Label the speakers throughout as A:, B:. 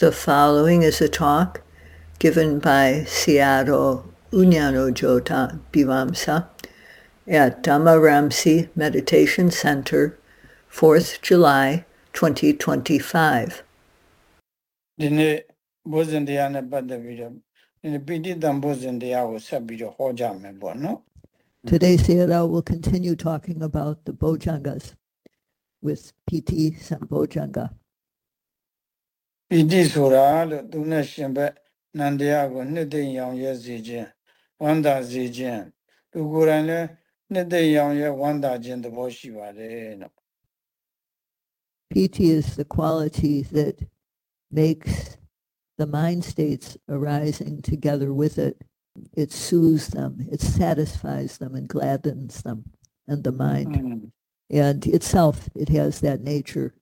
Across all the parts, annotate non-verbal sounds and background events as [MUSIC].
A: The following is a talk given by Sayadaw U Nyanujjota Bhivamsa at Dhamma Ramsey Meditation Center, 4th July 2025. Today, Sayadaw will continue talking about the Bojjhangas with Piti Sambojjhanga.
B: ပိဋိဆိုတာလို့သူနဲ့ရှင်ဘက်နန္တရားကိုနှစ်သိမ့်ရောင်ရဲစေခြင်းဝန္တာစေခြင်းသူကိုယ်တိုင်လည်းနှစ်သိမ့်ရောင်ရဲဝန္တာခြင်းသဘောရှိပါတယ်နော်
A: Piti is the quality that makes the mind states arising together with it. It soothes them, it satisfies them, and gladdens them, and the mind.
B: อืม
A: And itself, it has that nature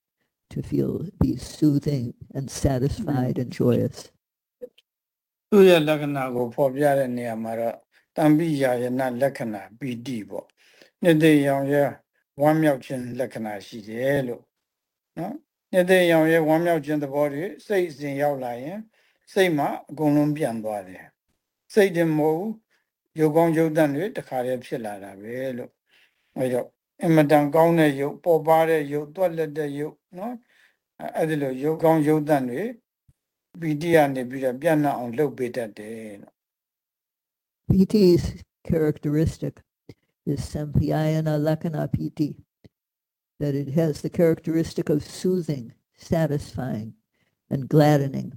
A: to feel, be soothing and satisfied and joyous.
B: သူ့ရဲ့လက္ခဏာကိုဖော်ပြတဲ့နေရာမှာတော့တံပိယာယနာလက္ခဏာပိဋိပေါ့နှစ်သိမ့်ရောင်ရဲဝမ်းမြောက်ခြင်းလက္ခဏာရှိတယ်လို့နော်နှစ်သိမ့်ရောင်ရဲဝမ်းမြောက်ခြင်းသဘောတွေစိတ်အစဉ်ရောက်လာရင်စိတ်မှာအကုန်လုံးပြန်သွားတယ်စိတ်တင်မဟုတ်ဘူးရုပ်ကောင်းရုပ်တန့်တွေတခါတည်းဖြစ်လာတာပဲလို့အဲတော့အင်မတန်ကောင်းတဲ့ရုပ်ပေါ်ပါတဲ့ရုပ်တွက်လက်တဲ့ရုပ်နော် အဲ့ဒီလိုရုပ်ကောင်းရုပ်တန့်တွေပီတိကနေပြီးတော့ပြန့်နှံ့အောင်လုပ်ပေးတတ်တယ်လို့
A: Piti's characteristic. Is sampiyana lakkhana piti that it has the characteristic of soothing satisfying and gladdening.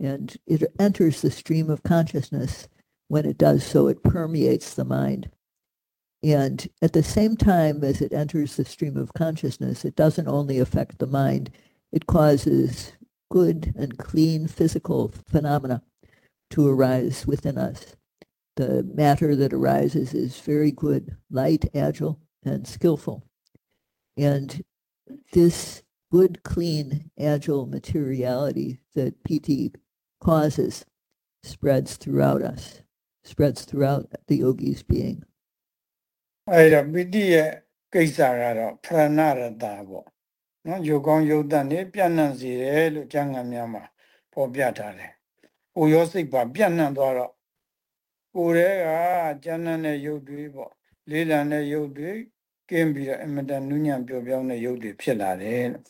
A: And it enters the stream of consciousness. When it does so it permeates the mind. And at the same time as it enters the stream of consciousness, it doesn't only affect the mind, it causes good and clean physical phenomena to arise within us. The matter that arises is very good, light, agile, and skillful. And this good, clean, agile materiality that piti causes spreads throughout us, spreads throughout the yogi's being.
B: အဲ့တော့ပိဋိရဲ့ကိစ္စကတော့ဖရဏရတာပေါ့ နော်ယုတ်ကောင်းယုတ်တန်နေပြန့်နှံ့စေတယ်လို့ကျမ်းဂန်များမှာဖော်ပြထားတယ်။ကိုယ်ရောစိတ်ပါပြန့်နှံ့သွားတော့ကိုယ်တည်းကကျမ်းနှံ့တဲ့ယုတ်တွေပေါ့လေးလံတဲ့ယုတ်တွေကင်းပြီးတော့အင်မတန်နုညံ့ပျော်ပြောင်းတဲ့ယုတ်တွေဖြစ်လာတယ်လို့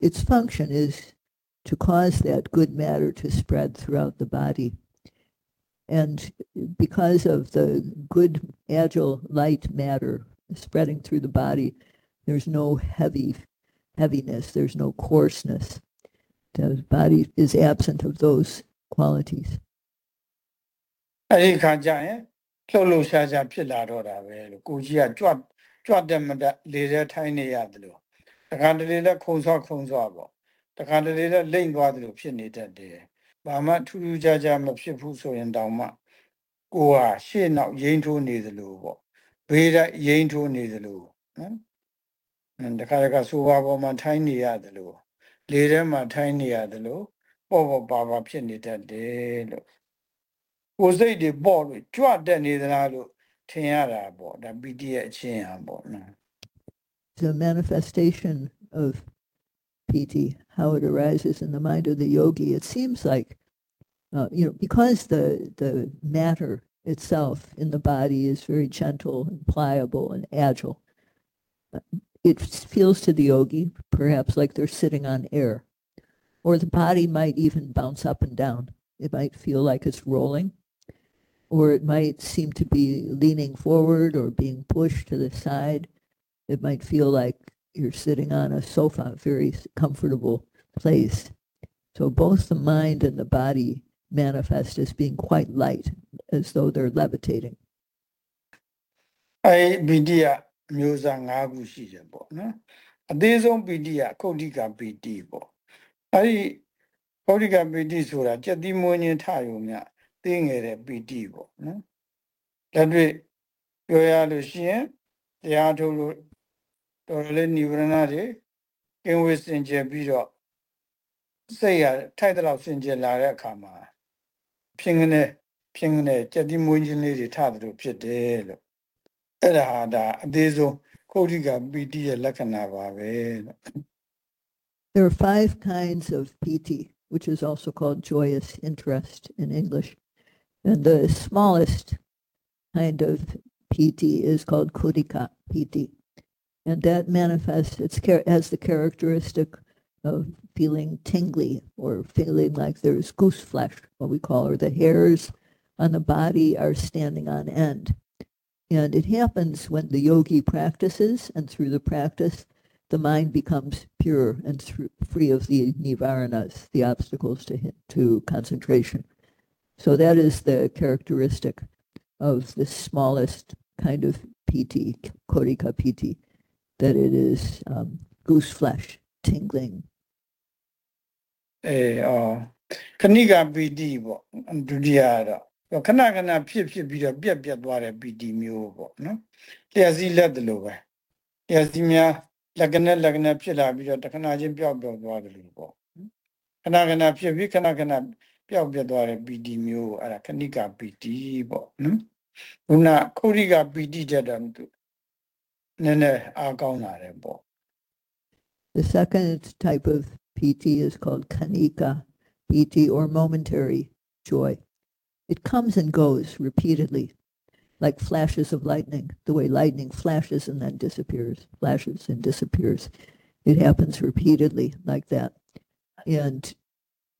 A: Its function is to cause that good matter to spread throughout the body. And because of the good, agile, light matter spreading through the body, there's no heavy heaviness, there's no coarseness. The body is absent of those qualities.
B: အဲ့ဒီခါကျရင်လှုပ်လှုပ်ရှားရှားဖြစ်လာတော့တာပဲလို့ကိုကြီးကကြွတ်ကြွတ်တယ်မတတ်လေထဲထိုင်းနေရတယ်လို့တခါတလေလည်းခုံဆော့ခုံဆော့ပေါ့တခါတလေလည်းလိမ့်သွားတယ်လို့ဖြစ်နေတတ်တယ်ဘာမှထူးထူးခြားခြားမဖြစ်ဘူးဆိုရင်တောင်မှကိုဟာရှေ့နောက်ရိမ့်ထိုးနေသလိုပေါ့ဘေးတိုက်ရိမ့်ထိုးနေသလိုနော်အင်း တခါတခါဆိုပါပေါ်မှာထိုင်းနေရတယ်လို့လေထဲမှာထိုင်းနေရတယ်လို့ပေါ့ပေါ့ပါပါဖြစ်နေတတ်တယ်လို့ကိုယ်စိတ်တွေပေါ့လို့ကြွတက်နေသလားလို့ထင်ရတာပေါ့ဒါပီတိရဲ့အချင်းဟာပေါ့နော်
A: The manifestation of piti, how it arises in the mind of the yogi, it seems like, uh, you know, because the the matter itself in the body is very gentle and pliable and agile, it feels to the yogi perhaps like they're sitting on air. Or the body might even bounce up and down. It might feel like it's rolling, or it might seem to be leaning forward or being pushed to the side it might feel like you're sitting on a sofa, a very comfortable place. So both the mind and the body manifest as being quite light, as though they're levitating.
B: I, အဲပီ တိကမျိုးစား၅ခုရှိတယ်ပေါ့နော်အသေးဆုံးပီတိကခုတ်တိကပီတိပေါ့အဲဒီခုတ်တိကပီတိဆိုတာကြက်တိမွေးခြင်းထယုံမြသိငယ်တဲ့ပီတိပေါ့နော်လက်တွေ့ပြောရလို့ရှိရင်တရားထုတ်လို့တော်တော်လေးနိဗ္ဗာန်တွေကင်းဝေးစင်ကြယ်ပြီးတော့စိတ်ရထိုက်တဲ့လောက်စင်ကြယ်လာတဲ့အခါမှာဖြင်းကနေဖြင်းကနေကြက်တိမွေးခြင်းလေးတွေထတယ်လို့ဖြစ်တယ်လို့
A: There are five kinds of piti, which is also called joyous interest in English. And the smallest kind of piti is called khuddika piti. And that manifests, as has the characteristic of feeling tingly or feeling like there's goose flesh, what we call, or the hairs on the body are standing on end. And it happens when the yogi practices, and through the practice, the mind becomes pure and through, free of the nivaranas, the obstacles to, hi- to concentration. So that is the characteristic of the smallest kind of PT, Korika PT, that it is um, goose flesh, tingling.
B: အဲအော်ခဏိကပီတိပေါ့ဒုတိယကတော့ ခဏခဏဖြစ်ဖြစ်ပြီးတော့ပြက်ပြက်သွားတဲ့ပီတီမျိုးပေါ့နော်လျှက်စီးလက်တယ်လို့ပဲလျှက်စီးများလက်ကနဲ့လက်ကနဲ့ဖြစ်လာပြီးတော့တခဏချင်းပျောက်ပျောက်သွားတယ်လို့ပေါ့ခဏခဏဖြစ်ပြီးခဏခဏပျောက်ပြက်သွားတဲ့ပီတီမျိုးအဲ့ဒါခဏိကပီတီပေါ့နော်ခုနခုရိကပီတီတက်တာမသူနည်းနည်းအားကောင်းလာတယ်ပေါ့
A: The second type of piti is called khanika piti or momentary joy. It comes and goes repeatedly, like flashes of lightning, the way lightning flashes and then disappears, flashes and disappears. It happens repeatedly like that. And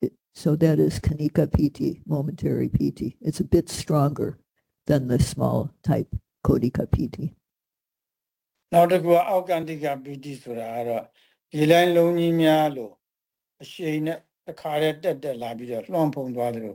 A: it, so that is Khanika Piti, momentary Piti. It's a bit stronger than the small type Khuddika Piti.
B: နောက်တစ်ခုကအောက်ကန္တိကပီတိဆိုတာကတော့ဒီလိုင်းလုံးကြီးများလို့အရှိန်နဲ့တစ်ခါတည်းတက်တက်လာပြီးတော့လွှမ်းဖုံသွားသလို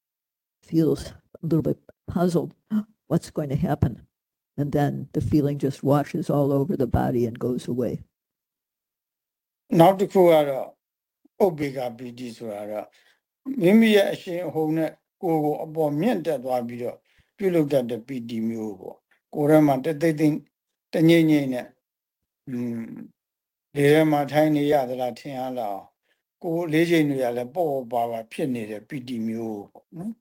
A: feels a little bit puzzled. [GASPS] What's going to happen? And then the feeling just washes all over the body and goes away.
B: နောက်တစ်ခုကတော့ဥပ္ပေကပီတိဆိုတာတော့မိမိရဲ့အရှင်အဟုန်နဲ့ကိုယ်ကိုအပေါ်မြင့်တက်သွားပြီးတော့ပြုလုပ်တတ်တဲ့ပီတိမျိုးပေါ့ကိုယ်ထဲမှာတသိမ့်သိမ့်တငိမ့်ငိမ့်နဲ့อืมဒီထဲမှာထိုင်နေရသလားထင်ရလားကိုယ်လေးချိန်တွေကလည်းပေါ့ပေါ့ပါပါဖြစ်နေတဲ့ပီတိမျိုးပေါ့နော်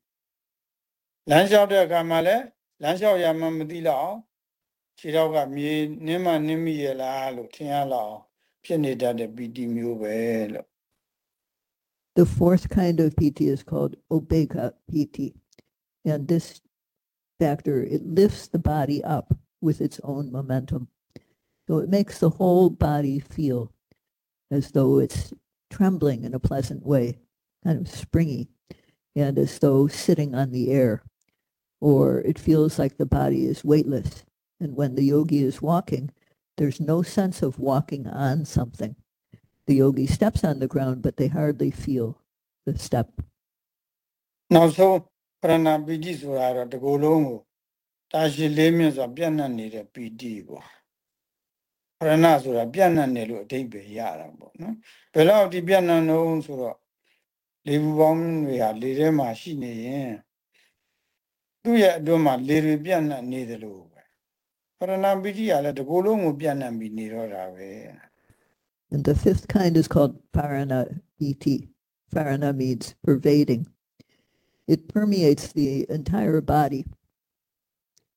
A: the fourth kind of piti is called Ubbega piti. And this factor, it lifts the body up with its own momentum. So it makes the whole body feel as though it's trembling in a pleasant way, kind of springy, and as though sitting on the air Or it feels like the body is weightless. And when the yogi is walking, there's no sense of walking on something. The yogi steps on the ground, but they hardly feel the step.
B: နောက်ဆုံးပရဏပီတိဆိုတာတော့ဒီကိုယ်လုံးကိုတာရှိလေးမြတ်စွာပြန့်နှံ့နေတဲ့ပီတိပေါ့ပရဏဆိုတာပြန့်နှံ့နေလို့အဓိပ္ပာယ်ရတာပေါ့နော်ဘယ်တော့ဒီပြန့်နှံ့တော့ဆိုတော့လေဘူးပေါင်းတွေဟာလေထဲမှာရှိနေရင်
A: and the fifth kind is called pharana iti. pharana means pervading. It permeates the entire body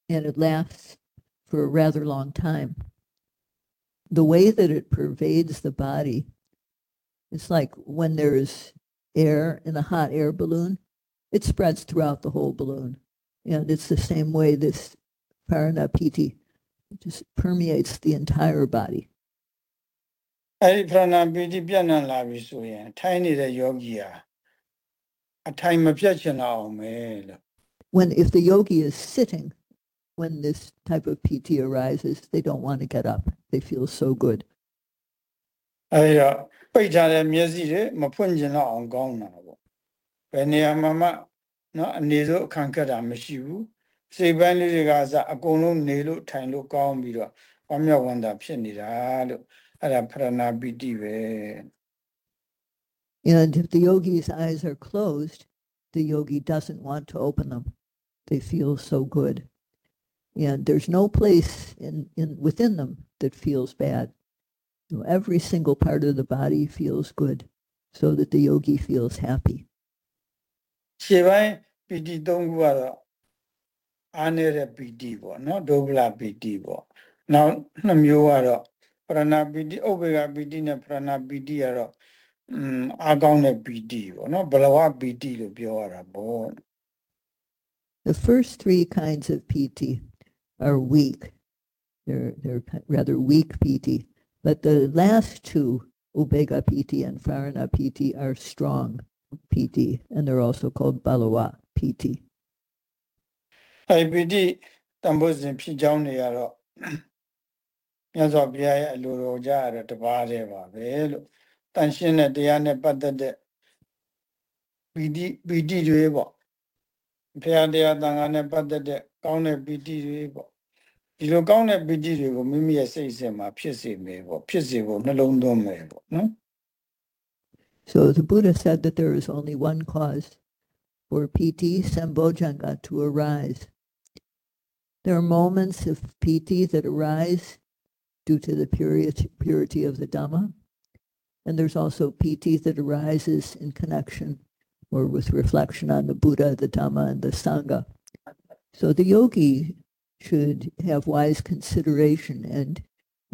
A: and it lasts for a rather long time. The way that it pervades the body it's like when there's air in a hot air balloon, it spreads throughout the whole balloon. And it's the same way this pranapiti just permeates the entire body.
B: အဲ့ဒီပြဏပီတိပြန့်နှံ့လာပြီဆိုရင်ထိုင်းနေတဲ့ယောဂီဟာအထိုင်မပြတ်ချင်တော့အောင်ပဲလို့
A: When if the yogi is sitting when this type of piti arises they don't want to get up they feel so good
B: အဲ့ဒီတော့ပိတ်ထားတဲ့မျက်စိတွေမဖွင့်ချင်တော့အောင်ကောင်းတာပေါ့ဘယ်နေရာမှာမှ
A: and if the yogi's eyes are closed, the yogi doesn't want to open them. They feel so good. And there's no place in, in within them that feels bad. Every single part of the body feels good so that the yogi feels happy.
B: ခြေပိုင်း PT PT PT ပေါ့နောက်နှစ်မျိုးကတော့ပရဏ PT ဥပ္ပေက PT နဲ့ပရဏ PT PT PT
A: The first three kinds of piti are weak. They're, they're rather weak piti. But the last two, Ubbega piti and Pharana piti, are strong. Piti, and they're also called balawa piti.
B: အဲပီတိတန်ဖိုးစဉ်ဖြစ်ကြောင်းတွေကတော့မြတ်စွာဘုရားရဲ့အလိုတော်ကြရတဲ့တပါးတည်းပါပဲလို့တန်ရှင်းတဲ့တရားနဲ့ပတ်သက်တဲ့ပီတိပီတိတွေပေါ့ဘုရားတရားတန်ခါနဲ့ပတ်သက်တဲ့ကောင်းတဲ့ပီတိတွေပေါ့ဒီလိုကောင်းတဲ့ပီတိတွေကိုမိမိရဲ့စိတ်အစဉ်မှာဖြစ်စေမယ်ပေါ့ဖြစ်စေဖို့နှလုံးသွင်းမယ်ပေါ့နော်
A: So the Buddha said that there is only one cause for piti sambojjhanga to arise. There are moments of piti that arise due to the purity, purity of the Dhamma, and there's also piti that arises in connection or with reflection on the Buddha, the Dhamma, and the Sangha. So the yogi should have wise consideration and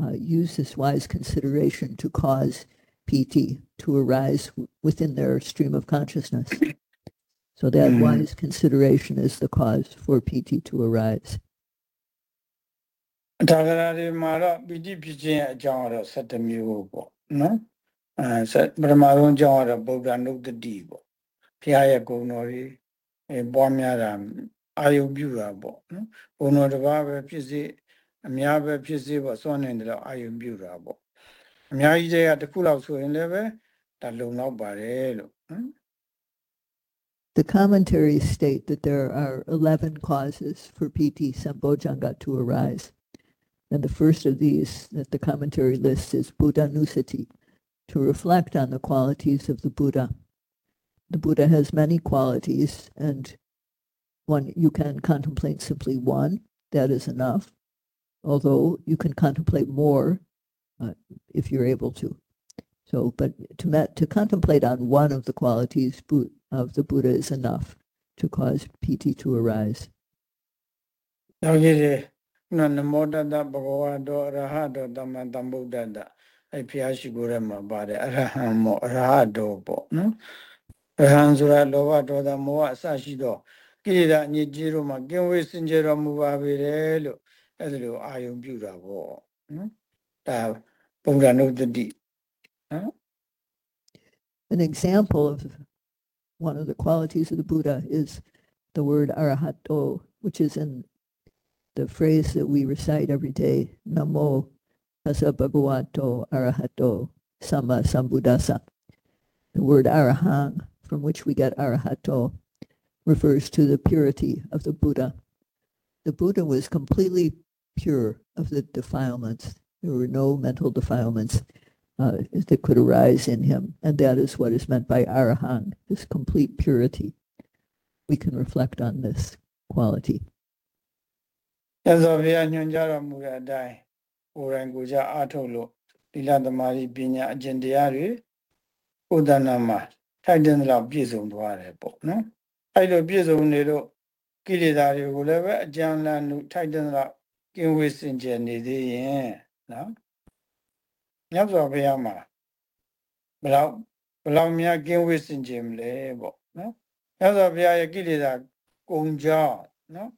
A: uh, use this wise consideration to cause piti to arise within their stream of consciousness. So that
B: mm.
A: wise consideration is the cause for piti to arise.
B: ဒါကရာတွေမှာတော့ပီတိဖြစ်ခြင်းအကြောင်းကတော့17မျိုးပေါ့နော်အဲပထမဆုံးအကြောင်းကတော့ဗုဒ္ဓနုတ္တိပေါ့ဘုရားရဲ့ဂုဏ်တော်တွေအဲပွားများတာအာယုပြုတာပေါ့နော်ဂုဏ်တော်တစ်ပါးပဲဖြစ်စေအများပဲဖြစ်စေပေါ့စွန့်နေတယ်လို့အာယုပြုတာပေါ့
A: the commentaries state that there are 11 causes for piti Sambojjhanga to arise. And the first of these that the commentary lists is Buddhanussati, to reflect on the qualities of the Buddha. The Buddha has many qualities, and one you can contemplate simply one, that is enough. Although you can contemplate more uh, if you're able to. So, but to to contemplate on one of the qualities of the Buddha is enough to cause piti to arise.
B: ရဟန်းဆိုတာလောဘဒေါသမောဟအစရှိသောကိလေသာအညစ်အကြေးတို့မှာကင်ဝေးစင်ကြယ်တော်မူပါပေတယ်လို့အဲဒါလိုအာယုံပြုတာပေါ့နော်ဒါ children the deep. Huh?
A: An example of one of the qualities of the Buddha is the word arahato, which is in the phrase that we recite every day, Namo Tassa Bhagavato Arahato Samma Sambuddhassa. The word arahang, from which we get arahato, refers to the purity of the Buddha. The Buddha was completely pure of the defilements There were no mental defilements uh, that could arise in him. And that is what is meant by arahang, this complete purity. We can reflect on this quality.
B: ရသော်ဘုရားညွှန်ကြားတော်မူတဲ့အတိုင်းကိုယ်တိုင်ကိုယ်ကြအားထုတ်လို့သီလသမာဓိပညာအကျင့်တရားတွေကိုယ်တဏ္ဍာမှာထိုက်တဲ့လောက်ပြည့်စုံသွားတယ်ပေါ့နော်အဲ့လိုပြည့်စုံနေလို့ကိလေသာတွေကိုလည်းပဲအကျဉ်းလန်းလို့ထိုက်တဲ့လောက်ကင်းဝေးစင်ကြယ်နေသေးရင် နော်မြတ်စွာဘုရားမှာဘယ်လောက်ဘယ်လောက်များကင်းဝေးစင်ကြယ်မလဲပေါ့နော်မြတ်စွာဘုရားရဲ့ကိလေသာကုံကြောင်းနော်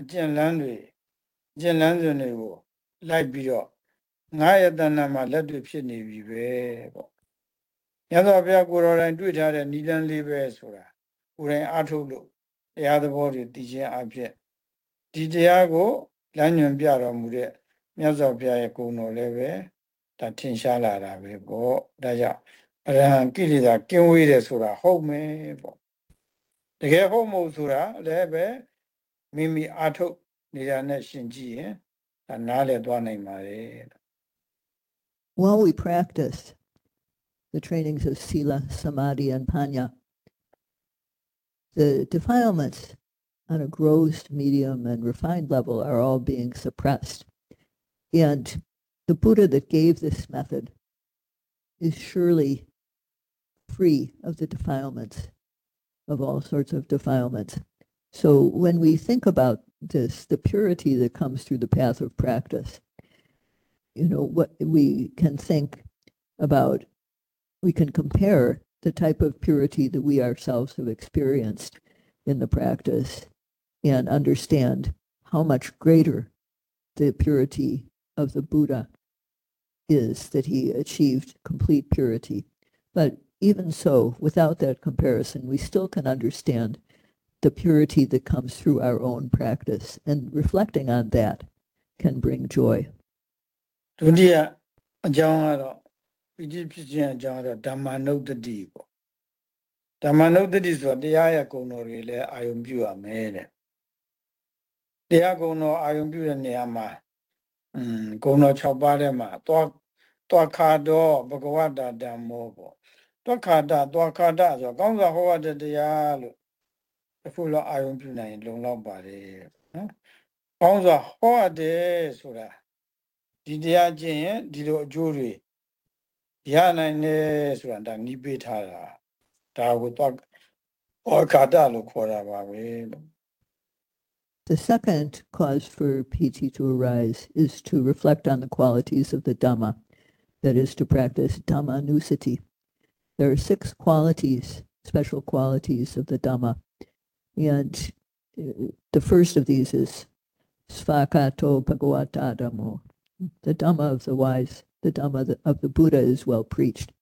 B: အကျဉ်းလန်းတွေအကျဉ်းလန်းစဉ်တွေကိုလိုက်ပြီးတော့ငါရဲ့တဏ္ဍာမှာလက်တွေ့ဖြစ်နေပြီပဲပေါ့ညသောဘုရားကိုယ်တော်တိုင်တွေ့ထားတဲ့နိလန်းလေးပဲဆိုတာကိုယ်တိုင်အားထုတ်လို့တရားသဘောတွေတည်ခြင်းအဖြစ်ဒီတရားကိုလမ်းညွှန်ပြတော်မူတဲ့ မြတ်စွာဘုရားရဲ့ဂုဏ်တော်လည်းပဲဒါထင်ရှားလာတာပဲပေါ့ဒါကြောင့်အရဟံကိလေသာကင်းဝေးတယ်ဆိုတာဟုတ်မယ်ပေါ့တကယ်ဟုတ်မဟုတ်ဆိုတာလည်းပဲ မိမိအာထုတ်နေတာနဲ့ရှင်ကြည့်ရင်ဒါနားလည်သွားနိုင်ပါတယ်
A: While we practice, the trainings of Sila, Samadhi, and Panya. The defilements on a gross, medium, and refined level are all being suppressed. And the Buddha that gave this method is surely free of the defilements, of all sorts of defilements. So when we think about this, the purity that comes through the path of practice, you know, what we can think about, we can compare the type of purity that we ourselves have experienced in the practice and understand how much greater the purity of the Buddha is, that he achieved complete purity. But even so, without that comparison, we still can understand the purity that comes through our own practice. And reflecting on that can bring joy.
B: ဒုတိယအကြောင်းကတော့ပီတိဖြစ်ခြင်းအကြောင်းကတော့ဓမ္မနုဒ္ဒတိပေါ့ဓမ္မနုဒ္ဒတိဆိုတာတရားရဲ့ဂုဏ်တော်တွေလည်းအာယုံပြုရမယ်တဲ့တရားဂုဏ်တော်အာယုံပြုတဲ့နေရာမှာ อืมဂုဏ်တော်6ပါးထဲမှာသွားသွားခါတော့ဘဂဝတ္တဓမ္မောပေါ့သွားခါတသွားခါတဆိုတော့ကောင်းစွာဟောရတဲ့တရားလို့အခုတော့အာယုံပြုနိုင်ရင် လုံလောက်ပါတယ်နော်ကောင်းစွာဟောရတယ်ဆိုတာဒီတရားကျင့်ရင်ဒီလိုအကျိုးတွေရနိုင်တယ်ဆိုတာဒါနီးပေးထားတာဒါကိုတော့ဩကာတလို့ခေါ်တာပါပဲလို့
A: The second cause for piti to arise is to reflect on the qualities of the Dhamma, that is to practice Dhammanussati. There are six qualities, special qualities of the Dhamma, and uh, the first of these is Svakkhato Bhagavata Dhammo, the Dhamma of the wise, the Dhamma of the Buddha is well preached.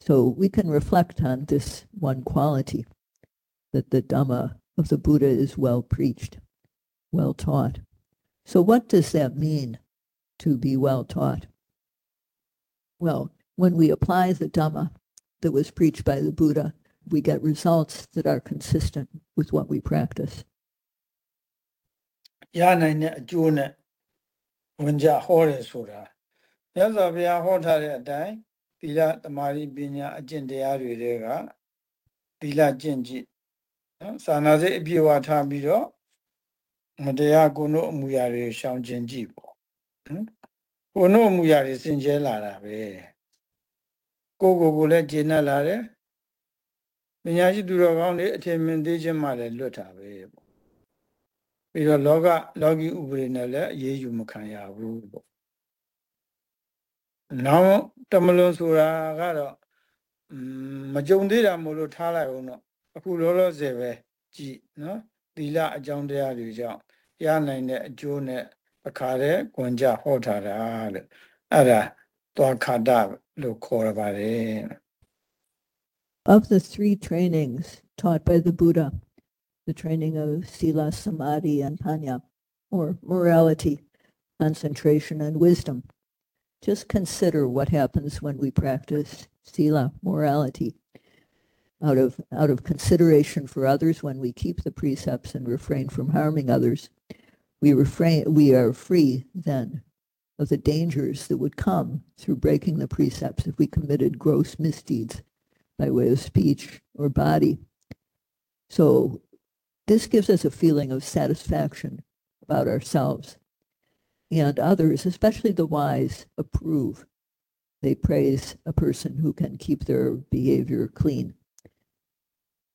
A: So we can reflect on this one quality, that the Dhamma of the Buddha is well preached, well taught. So what does that mean to be well taught? Well, when we apply the Dhamma that was preached by the Buddha, we get results that are consistent with what we practice.
B: ရနိုင်တဲ့အကျိုးနဲ့ဝင်ကြဟောတယ်ဆိုတာမြတ်စွာဘုရားဟောထားတဲ့အတိုင်းသီလသမာဓိပညာအကျင့်တရားတွေတွေကသီလကျင့်ကြည့် နော်စာနာစိတ်အပြည့်အဝထားပြီးတော့မတရားကိုယ်တို့အမှုရာတွေရှောင်ကျင်ကြည့်ပေါ့နော်ကိုယ်တို့အမှုရာတွေစင်ကြဲလာတာပဲကိုယ်ကိုယ်ကိုလည်းကျေနပ်လာတယ်ပညာရှိသူတော်ကောင်းတွေအထင်မြင်သေးခြင်းမှလည်းလွတ်တာပဲပေါ့ပြီးတော့လောကလောကီဥပဒေနဲ့လည်းအရေးယူမခံရဘူးပေါ့နောက်တမလွန်ဆိုတာကတော့อืมမကြုံသေးတာမို့လို့ထားလိုက်အောင်တော့ အခုလောလောဆယ်ပဲကြည်နော်သီလအကြောင်းတရားတွေကြောင့်ရနိုင်တဲ့အကျိုးနဲ့အခါတည်းကွန်ကြဟောထားတာလို့အဲ့ဒါသွားခါတလို့ခေါ်ရပါတယ်
A: Of the three trainings taught by the Buddha, the training of Sila, Samadhi, and Panya, or morality, concentration, and wisdom, just consider what happens when we practice Sila, morality. out of, out of consideration for others, when we keep the precepts and refrain from harming others, we, refrain, we are free then of the dangers that would come through breaking the precepts if we committed gross misdeeds by way of speech or body. So this gives us a feeling of satisfaction about ourselves. And others, especially the wise, approve. They praise a person who can keep their behavior clean.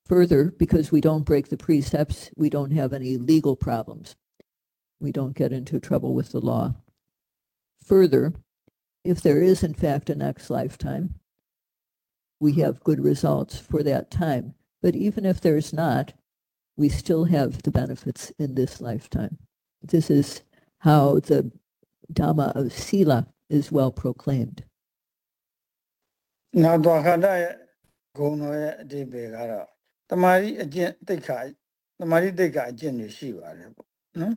A: Further, because we don't break the precepts, we don't have any legal problems. We don't get into trouble with the law. Further, if there is in fact a next lifetime, we have good results for that time. But even if there's not, we still have the benefits in this lifetime. This is how the Dhamma of Sila is well proclaimed.
B: နောက်တော့ခန္ဓာရဲ့ဂုဏ်တော်ရဲ့အတိပ္ပယ်ကတော့ တမာရီအကျင့်တိတ်ခါတမာရီတိတ်ခါအကျင့်တွေရှိပါတယ်ပေါ့နော်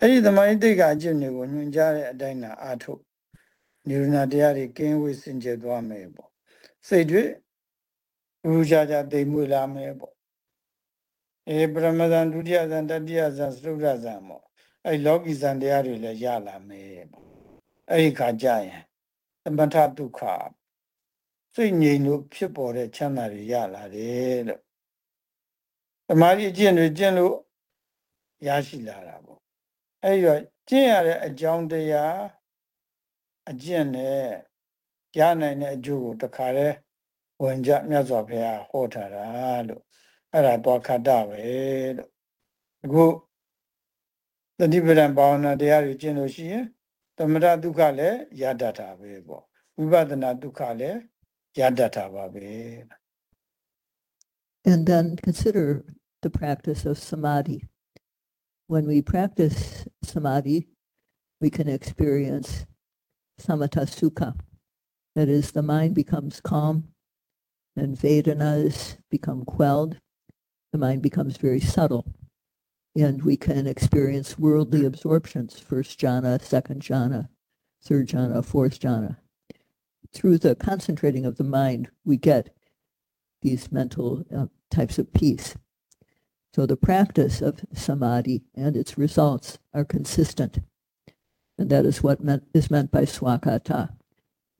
B: အဲ့ဒီတမာရီတိတ်ခါအကျင့်တွေကိုညွှန်ကြားတဲ့အတိုင်းသာအာထုတ်နိရဏတရားတွေကင်းဝေးစင်ကြယ်သွားမယ်ပေါ့စိတ်တွေရူကြကြတိမ်မွေလာမယ်ပေါ့အေပရမဇန်ဒုတိယဇန်တတိယဇန်သုဒ္ဓဇန်ပေါ့အဲ့လောကီဇန်တရားတွေလည်းရလာမယ်ပေါ့အဲ့ဒီခါကြရင်သမထဒုက္ခစိတ်ငြိမ်လို့ဖြစ်ပေါ်တဲ့ချမ်းသာတွေရလာတယ်လို့ တမာရီအကျင့်တွေကျင့်လို့ရရှိလာတာပေါ့အဲ့ဒီတော့ကျင့်ရတဲ့အကြောင်းတရားအကျင့်နဲ့ရနိုင်တဲ့အကျိုးကိုတခါတည်းဝင်ကြမြတ်စွာဘုရားဟောထားတာလို့အဲ့ဒါတော့ခတ္တပဲလို့အခုတတိပဒံဘာဝနာတရားတွေကျင့်လို့ရှိရင်သမထဒုက္ခလည်းရတတ်တာပဲပေါ့ဝိပဿနာဒုက္ခလည်းရတတ်တာပါပဲ
A: And then consider the practice of samadhi. When we practice samadhi, we can experience samatha sukha. That is, the mind becomes calm and Vedanas become quelled. The mind becomes very subtle. And we can experience worldly absorptions, first jhana, second jhana, third jhana, fourth jhana. Through the concentrating of the mind, we get these mental uh, types of peace. So the practice of samadhi and its results are consistent. And that is what meant, is meant by swakata.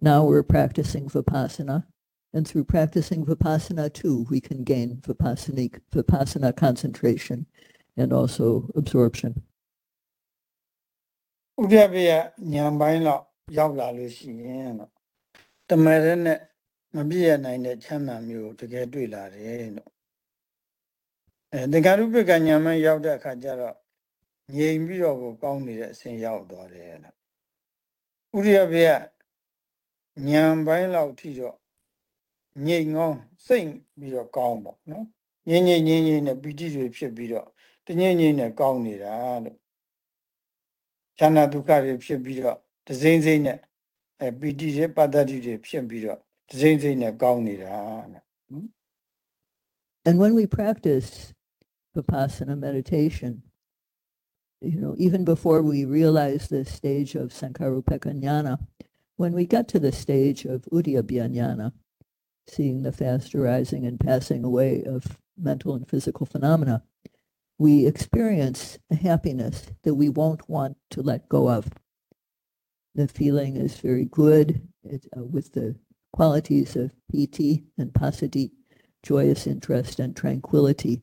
A: Now we're practicing vipassana, and through practicing vipassana too, we can gain vipassanic, vipassana concentration and also absorption.
B: ဥဒ္ဒပယညာပိုင်းတော့ရောက်လာလို့ရှိရင်တော့တမရနဲ့မပြည့်ရနိုင်တဲ့ချမ်းသာမျိုးတကယ်တွေ့လာတယ်လို့ အဲသင်္ကာရုပ္ပကညာမရောက်တဲ့အခါကျတော့ငြိမ်ပြီးတော့ကိုကောင်းနေတဲ့အဆင့်ရောက်သွားတယ်လို့ဥဒ္ဒပယညာပိုင်းလောက်ထိတော့ငြိမ်ကောင်းစိတ်ပြီးတော့ကောင်းပေါ့နော်ငြိမ်ငြိမ်ငြိမ်ငြိမ်နဲ့ပီတိတွေဖြစ်ပြီးတော့တငြိမ်ငြိမ်နဲ့ကောင်းနေတာလို့ချမ်းသာဒုက္ခတွေဖြစ်ပြီးတော့ဒစိမ့်စိမ့်နဲ့အဲပီတိတွေပတ္တတိတွေဖြစ်ပြီးတော့ဒစိမ့်စိမ့်နဲ့ကောင်းနေတာတဲ့
A: And when we practice vipassana meditation, you know, even before we realize the stage of Sankharupekkha jnana, when we get to the stage of Udayabbaya jnana, seeing the fast arising and passing away of mental and physical phenomena, we experience a happiness that we won't want to let go of. The feeling is very good it, uh, with the qualities of piti and passaddhi, joyous interest and tranquility.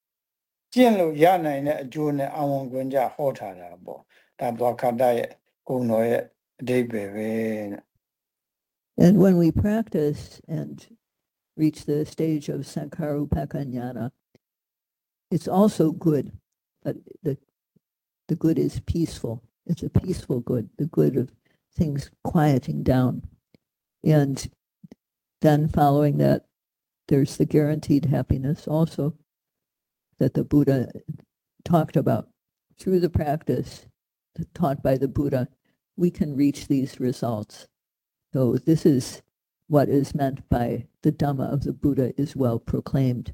B: ကျင့်လို့ရနိုင်တဲ့အကျိုးနဲ့အဝန်ခွင့်ကြဟောထားတာပေါ့ဒါသွားခတ္တရဲ့ဂုဏ်တော်ရဲ့အဓိပ္ပာယ်ပဲတဲ့
A: And when we practice and reach the stage of Sankarupaka jnana, it's also good, but the, the good is peaceful. It's a peaceful good, the good of things quieting down. And then following that, there's the guaranteed happiness also that the Buddha talked about. Through the practice taught by the Buddha, we can reach these results. So this is what is meant by the Dhamma of the Buddha is well proclaimed.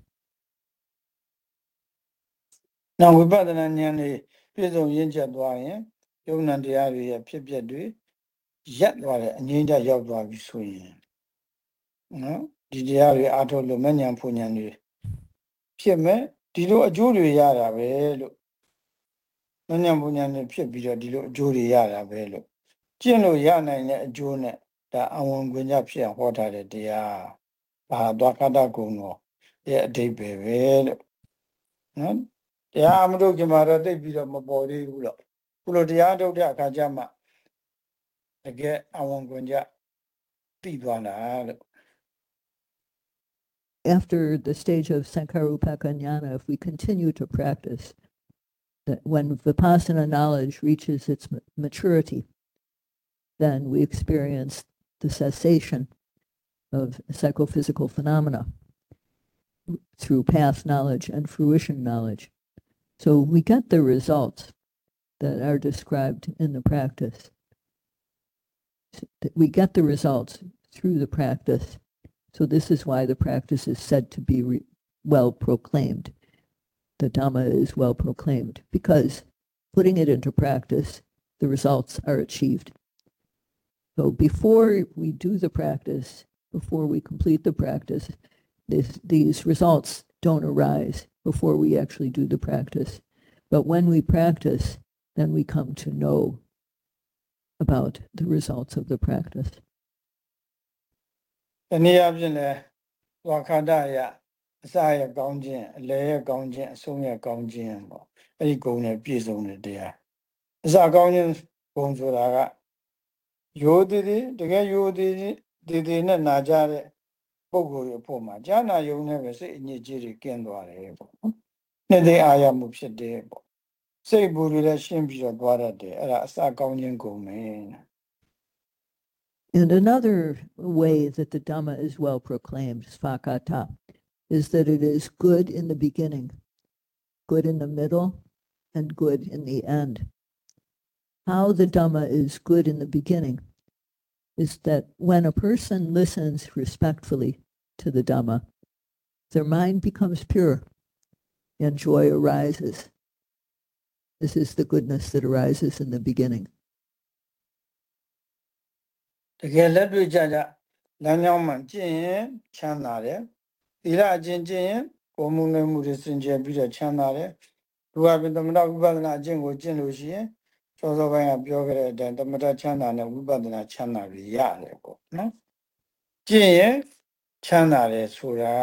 B: နောက်ဝိပဿနာဉာဏ်တွေပြည့်စုံရင့်ကျက်သွားရင်ယုံ nant တရားတွေရဲ့ဖြစ်ပျက်တွေရက်သွားတဲ့အငြိမ့်တက်ရောက်သွားပြီဆိုရင်နော်ဒီတရားတွေအားထုတ်လို့မဉဏ်ဖူဉဏ်တွေဖြစ်မဲ့ ဒီလိုအကျိုးတွေရတာပဲလို့မဉဏ်ဖူဉဏ်တွေဖြစ်ပြီးတော့ဒီလိုအကျိုးတွေရတာပဲလို့ကျင့်လို့ရနိုင်တဲ့အကျိုးနဲ့ဒါအဝန်ခွင့်ကြဖြစ်အောင်ဟောထားတဲ့တရားဘာသွားခတ္တကုံတော်ရဲ့အဓိပ္ပာယ်ပဲလို့နော်တရားမထုတ်ခင်မှာတော့တိတ်ပြီးတော့မပေါ်သေးဘူးတော့ခုလိုတရားထုတ်တဲ့အခါကျမှတကယ်အဝန်ခွင့်ကြတည်သွားတာလို့
A: After the stage of Sankharupekkha if we continue to practice, that when Vipassana knowledge reaches its maturity, then we experience the cessation of psychophysical phenomena through path knowledge and fruition knowledge. So we get the results that are described in the practice. We get the results through the practice So this is why the practice is said to be re- well proclaimed. The Dhamma is well proclaimed because putting it into practice, the results are achieved. So before we do the practice, before we complete the practice, this, these results don't arise before we actually do the practice. But when we practice, then we come to know about the results of the practice.
B: တနည်းအားဖြင့်လဲဝါခန္ဓာရအစရဲ့ကောင်းခြင်းအလယ်ရဲ့ကောင်းခြင်းအဆုံးရဲ့ကောင်းခြင်းပေါ့အဲ့ဒီဂုဏ်နဲ့ပြည့်စုံတဲ့တရားအစကောင်းခြင်းဂုဏ်ဆိုတာကယောတိတိတကယ်ယောတိတိဒီဒီနဲ့နာကြတဲ့ပုံကိုယ်ရဲ့အဖို့မှာဉာဏယုံနဲ့ပဲစိတ်အညစ်အကြေးတွေကင်းသွားတယ်ပေါ့နှစ်သိအာရမှုဖြစ်တယ်ပေါ့စိတ်ဘူးတွေလည်းရှင်းပြီးတော့သွားတတ်တယ်အဲ့ဒါအစကောင်းခြင်းဂုဏ်ပဲ
A: And another way that the Dhamma is well proclaimed, Svakata, is that it is good in the beginning, good in the middle, and good in the end. How the Dhamma is good in the beginning is that when a person listens respectfully to the Dhamma, their mind becomes pure and joy arises. This is the goodness that arises in the beginning.
B: တကယ်လက်တွေ့ကြကြလမ်းကြောင်းမှကျင့်ရင်ချမ်းသာတယ်သီလအကျင့်ကျင့်ရင်ကိုယ်မှုနဲ့မှုတွေစင်ကြယ်ပြီးတော့ချမ်းသာတယ်လူဟာပြင်သမထဝိပဿနာအကျင့်ကိုကျင့်လို့ရှိရင်စောစောပိုင်းကပြောခဲ့တဲ့အတိုင်းသမထချမ်းသာနဲ့ဝိပဿနာချမ်းသာတွေရတယ်ပေါ့နော်ကျင့်ရင်ချမ်းသာတယ်ဆိုတာ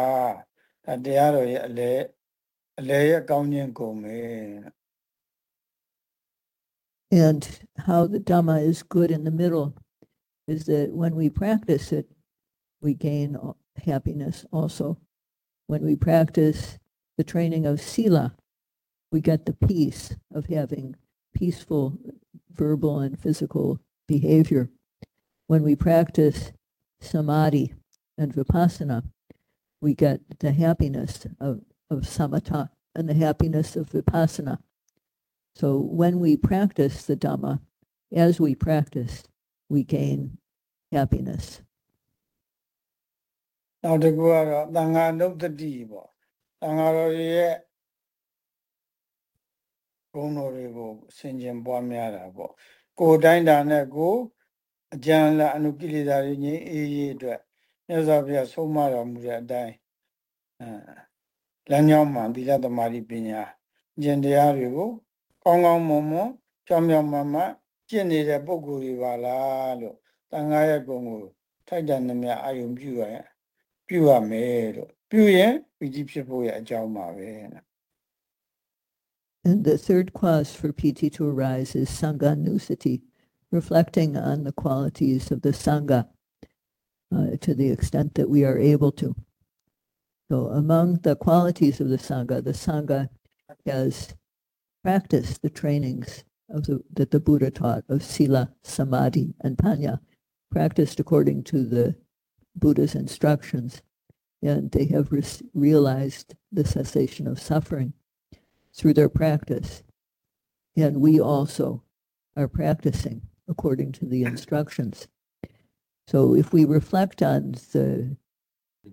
B: ဒါတရားတော်ရဲ့အလေအလေရဲ့ကောင်းခြင်းကုန်ပဲ
A: And how the Dhamma is good in the middle is that when we practice it, we gain happiness also. When we practice the training of Sila, we get the peace of having peaceful verbal and physical behavior. When we practice Samadhi and Vipassana, we get the happiness of, of Samatha and the happiness of Vipassana. So when we practice the Dhamma, as we practice, we gain happiness.
B: နောက်တစ်ခုကတော့တန်ဃာနုဒ္ဒတိပေါ့တန်ဃာတော်တွေရဲ့ဘုံတော်တွေကိုဆင်ခြင်ပွားများတာပေါ့ကိုယ်တိုင်းတာနဲ့ကိုယ်အကျဉ်းလာအနုကိလေသာတွေငြိမ်းအေးရေးအတွက်မြတ်စွာဘုရားဆုံးမတော်မူတဲ့အတိုင်းအဲလမ်းကြောင်းမှသီလသမာဓိပညာဉာဏ်တရားတွေကိုကောင်းကောင်းမွန်မွန်ကြောင်ကြောင်မှန်မှန်
A: And the third cause for piti to arise is sanghanussati, reflecting on the qualities of the sangha uh, to the extent that we are able to. So among the qualities of the sangha, the sangha has practiced the trainings of the, that the Buddha taught of Sila, Samadhi, and Panya, practiced according to the Buddha's instructions, and they have re- realized the cessation of suffering through their practice. And we also are practicing according to the instructions. So if we reflect on the,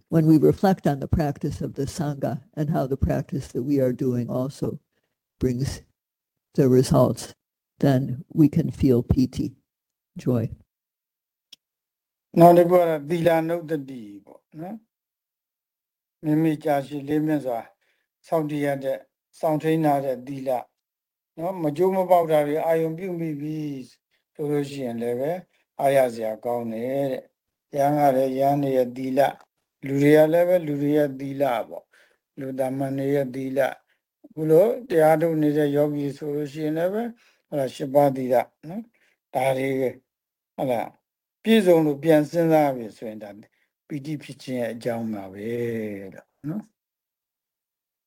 A: when we reflect on the practice of the Sangha and how the practice that we are doing also brings the results, then we can feel piti, joy.
B: နောက်တစ်ခုကတော့သီလနုတ္တတိပေါ့နော်မိမိကြာရှည်လေးမြတ်စွာစောင့်တည်ရတဲ့စောင့်ထိန်းထားတဲ့သီလနော်မကြိုးမပေါက်တာတွေအာယုံပြုမိပြီဆိုလို့ရှိရင်လည်းပဲအားရစရာကောင်းတယ်တဲ့ရဟန်းကလည်းရဟန်းတွေရဲ့သီလလူတွေကလည်းပဲလူတွေရဲ့သီလပေါ့လူတမန်တွေရဲ့သီလဘုလို့တရားထုတ်နေတဲ့ယောဂီဆိုလို့ရှိရင်လည်းပဲ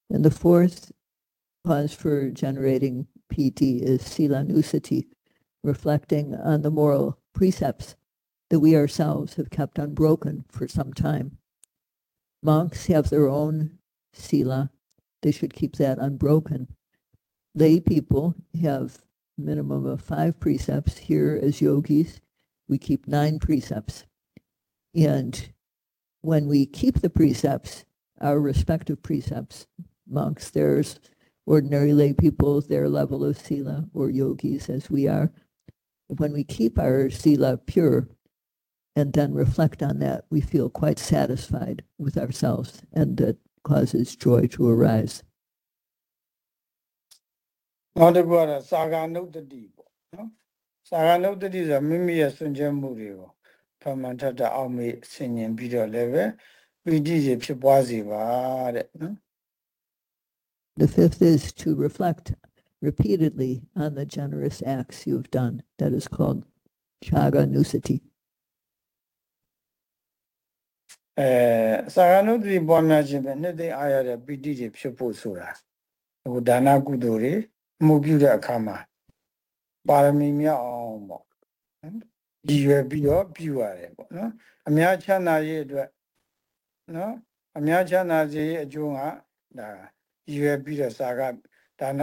A: and the fourth cause for generating piti is silanussati, reflecting on the moral precepts that we ourselves have kept unbroken for some time. Monks have their own sila. They should keep that unbroken. Lay people have minimum of five precepts. Here as yogis, we keep nine precepts. And when we keep the precepts, our respective precepts, monks, there's ordinary lay people, their level of sila, or yogis as we are. When we keep our sila pure and then reflect on that, we feel quite satisfied with ourselves and it causes joy to arise. The fifth is to reflect repeatedly on the generous acts you have done. That is called
B: Caganussati. Uh, မှုပြုတဲ့အခါမှာပါရမီမြောက်အောင်ပေါ့နော်ရည်ရွယ်ပြီးတော့ပြုရတယ်ပေါ့နော်အများချမ်းသာရေးအတွက်နော်အများချမ်းသာစေရေးအကျိုးကဒါရည်ရွယ်ပြီးတော့စာကဒါန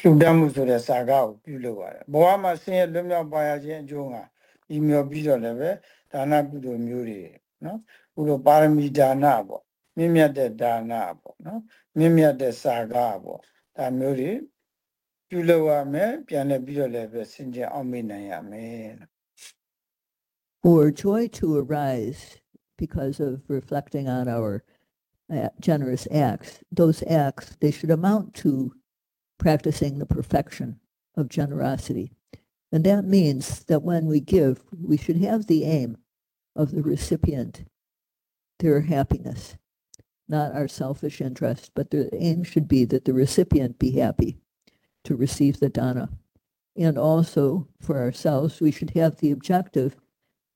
B: လှူဒန်းမှုဆိုတဲ့စာကကိုပြုလုပ်ရတယ်ဘဝမှာဆင်းရဲလွတ်မြောက်ပါရခြင်းအကျိုးကဤမြော်ပြီးတော့လည်းပဲဒါနကုသိုလ်မျိုးတွေနော်ဥလိုပါရမီဒါနပေါ့မြင့်မြတ်တဲ့ဒါနပေါ့နော် မြင့်မြတ်တဲ့စာကပေါ့ဒါမျိုးတွေပြုလုပ်ရမယ်ပြန်လည်းပြီးတော့လည်းပဲဆင်ခြင်အောင်မေ့နိုင်ရမယ်
A: For joy to arise because of reflecting on our uh, generous acts, those acts, they should amount to practicing the perfection of generosity. And that means that when we give, we should have the aim of the recipient, their happiness, not our selfish interest, but the aim should be that the recipient be happy to receive the dana. And also for ourselves, we should have the objective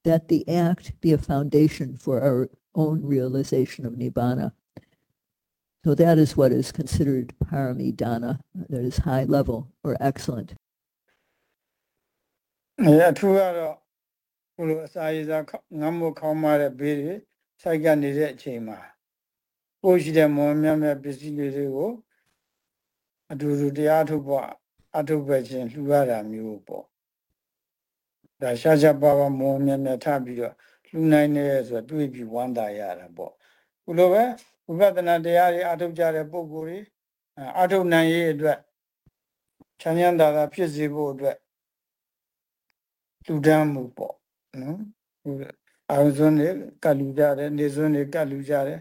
A: that the act be a foundation for our own realization of nibbana. So that is what is considered paramidana, that is high level or excellent.
B: အဲအထူးကတော့ဘလိုအစာရည်စားငမ်းမို့ခေါင်းမတဲ့ဘေးတွေစိုက်ကြနေတဲ့အချိန်မှာ ကိုယ်ရှိတဲ့မောမြတ်မြတ်ပစ္စည်းတွေတွေကိုအတူတူတရားထုတ်ဖို့အထုတ်ပဲခြင်းလှူရတာမျိုးပေါ့ဒါရှားရှားပါပါမောမြတ်မြတ်ထပြီးတော့လှူနိုင်တယ်ဆိုတော့တွေးပြီးဝမ်းသာရတာပေါ့ဘလိုပဲဝိပဿနာတရားတွေအထုတ်ကြတဲ့ပုံကိုယ်တွေအထုတ်နိုင်ရေးအတွက်ချမ်းချမ်းသာသာဖြစ်စေဖို့အတွက်လူဒန်းမှုပေါ့နော်ဟိုအာရုံစွန်းတွေကတ်လူကြတယ်နေစွန်းတွေကတ်လူကြတယ်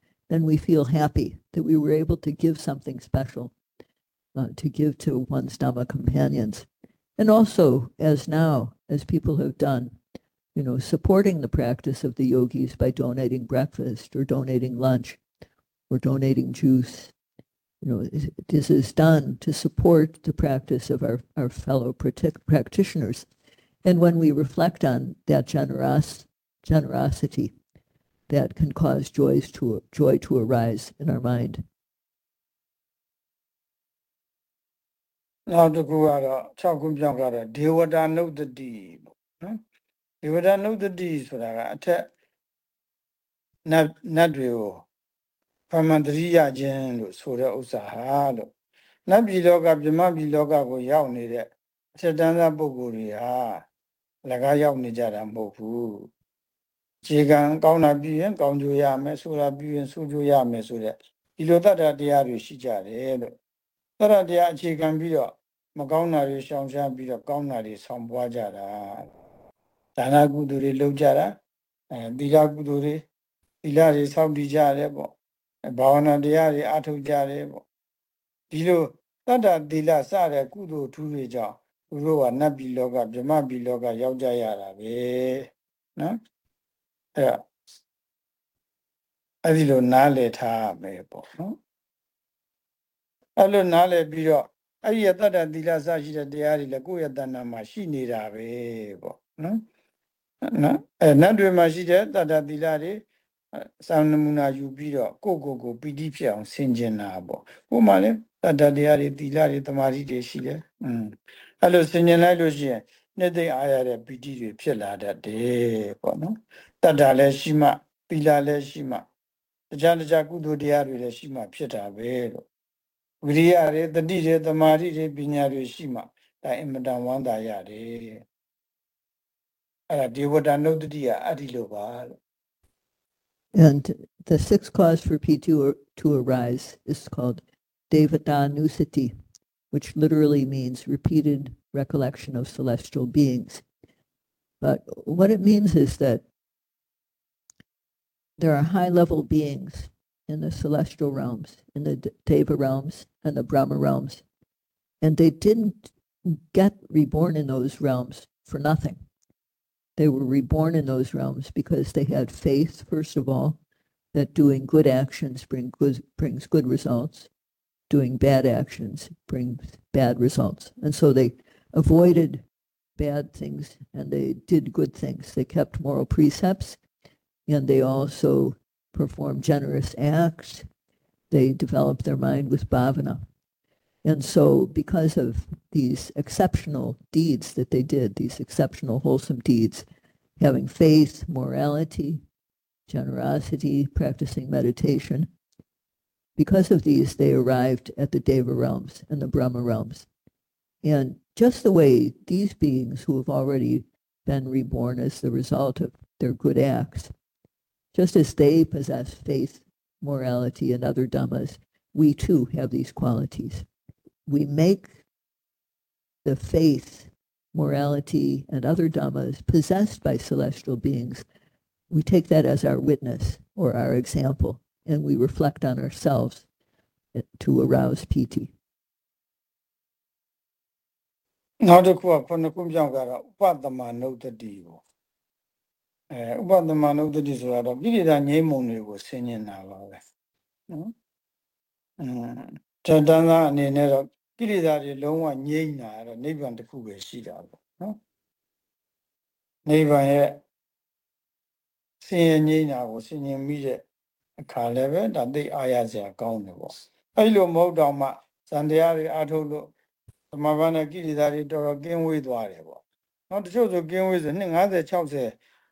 A: then we feel happy that we were able to give something special uh, to give to one's Dhamma companions. And also, as now, as people have done, you know, supporting the practice of the yogis by donating breakfast or donating lunch or donating juice. You know, this is done to support the practice of our, our fellow practi- practitioners. And when we reflect on that generos- generosity, that can cause joys to, joy to arise in our mind.
B: နောက်တစ်ခုကတော့6ခုပြောင်းကတော့ဒေဝတာနုဒတိပေါ့နော်ဒေဝတာနုဒတိဆိုတာကအထက်နတ်နတ်တွေကိုဖမန္တရိယခြင်းလို့ဆိုတဲ့ဥစ္စာဟာလို့နတ်ပြည်လောကမြမပြည်လောကကိုရောက်နေတဲ့အထက်တန်းသားပုဂ္ဂိုလ်တွေဟာလကားရောက်နေကြတာမဟုတ်ဘူး ခြေကံကောင်းတာပြီးရင်ကောင်းကြိုးရမယ်ဆိုတာပြီးရင်ဆိုးကြိုးရမယ်ဆိုတဲ့ဒီလိုတတ်တာတရားတွေရှိကြတယ်လို့တတ်တာတရားအခြေခံပြီးတော့မကောင်းတာတွေရှောင်ရှားပြီးတော့ကောင်းတာတွေဆောင်ပွားကြတာဒါနကုသိုလ်တွေလုပ်ကြတာအဲသီလကုသိုလ်တွေသီလတွေစောင့်တည်ကြတယ်ပေါ့ဘာဝနာတရားတွေအထုတ်ကြတယ်ပေါ့ဒီလိုတတ္တသီလစတဲ့ကုသိုလ်ထူးတွေကြောင့်သူတို့ကနတ်ပြည်လောကဗြဟ္မပြည်လောကရောက်ကြရတာပဲနော် အဲ့ဒါအဲ့ဒီလိုနားလည်ထားရမယ်ပေါ့နော်အဲ့လိုနားလည်ပြီးတော့အဲ့ဒီတတ္တသီလစရှိတဲ့တရားတွေလည်းကိုယ့်ရဲ့တဏ္ဍာမှာရှိနေတာပဲပေါ့နော်နော်အဲနတ်တွေမှာရှိတဲ့တတ္တသီလတွေစာနမူနာယူပြီးတော့ကိုယ့်ကိုယ်ကိုပီတိဖြစ်အောင်ဆင်ကျင်တာပေါ့ကိုယ်မှလည်းတတ္တတရားတွေသီလတွေတမာတိတွေရှိတယ်อืมအဲ့လိုဆင်ကျင်လိုက်လို့ရှိရင်နှစ်သိမ့်အားရတဲ့ပီတိတွေဖြစ်လာတတ်တယ်ပေါ့နော်
A: And the sixth cause for P to, to arise is called Devatanussati, which literally means repeated recollection of celestial beings. But what it means is that there are high level beings in the celestial realms, in the Deva realms and the Brahma realms, and they didn't get reborn in those realms for nothing. They were reborn in those realms because they had faith, first of all, that doing good actions bring good, brings good results. Doing bad actions brings bad results. And so they avoided bad things and they did good things. They kept moral precepts and they also perform generous acts. They develop their mind with bhavana. And so because of these exceptional deeds that they did, these exceptional wholesome deeds, having faith, morality, generosity, practicing meditation, because of these, they arrived at the Deva realms and the Brahma realms. And just the way these beings who have already been reborn as the result of their good acts, just as they possess faith, morality, and other dhammas, we too have these qualities. We make the faith, morality, and other dhammas possessed by celestial beings. We take that as our witness or our example, and we reflect on ourselves eh, to arouse piti.
B: နောက်တစ်ခုကခုနှစ်ခုမြောက်ကတော့ဥပသမနုဒ္ဒတိပေါ့ အဲဥပဒမနုဒတိဆိုတော့ကိရိတာငြိမ့်မုံတွေကိုဆင်းညင်တာပါပဲနော်အင်းတန်တန်ကအနေနဲ့တော့ကိရိတာတွေလုံးဝငြိမ့်တာတော့နိဗ္ဗာန်တစ်ခုပဲရှိတာပေါ့နော်နိဗ္ဗာန်ရဲ့ဆင်းရဲငြိမ့်တာကိုဆင်ញင်မိတဲ့အခါလည်းပဲဒါသိအားရစရာကောင်းတယ်ပေါ့အဲ့လိုမဟုတ်တော့မှဇန်တရားတွေအထုတ်လို့သမဘာနဲ့ကိရိတာတွေတော်တော်ကင်းဝေးသွားတယ်ပေါ့နော်တချို့ဆိုကင်းဝေးဆို2 50 60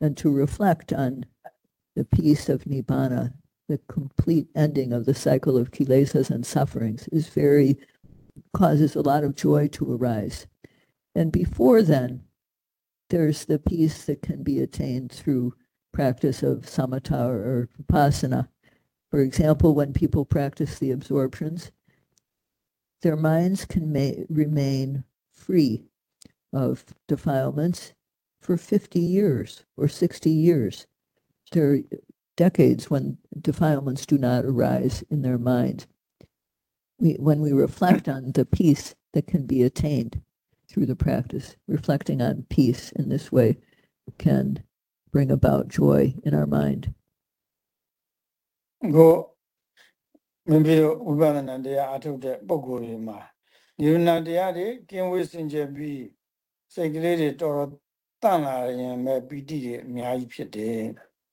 A: and to reflect on the peace of nibbana, the complete ending of the cycle of kilesas and sufferings, is very causes a lot of joy to arise. And before then, there's the peace that can be attained through practice of samatha or vipassana. For example, when people practice the absorptions, their minds can ma- remain free of defilements for 50 years or 60 years. There are decades when defilements do not arise in their mind. We, when we reflect on the peace that can be attained through the practice, reflecting on peace in this way can bring about joy in our mind.
B: ။ကိုမင်းပြီးတော့ဝိပဿနာတရားအားထုတ်တဲ့ပုံကိုယ်တွေမှာဒီနာတရားတွေကင်းဝေးစင်ကြယ်ပြီးစိတ်ကလေးတွေတော်တော် တန့်လာရင်ပဲပီတိတွေအများကြီးဖြစ်တယ်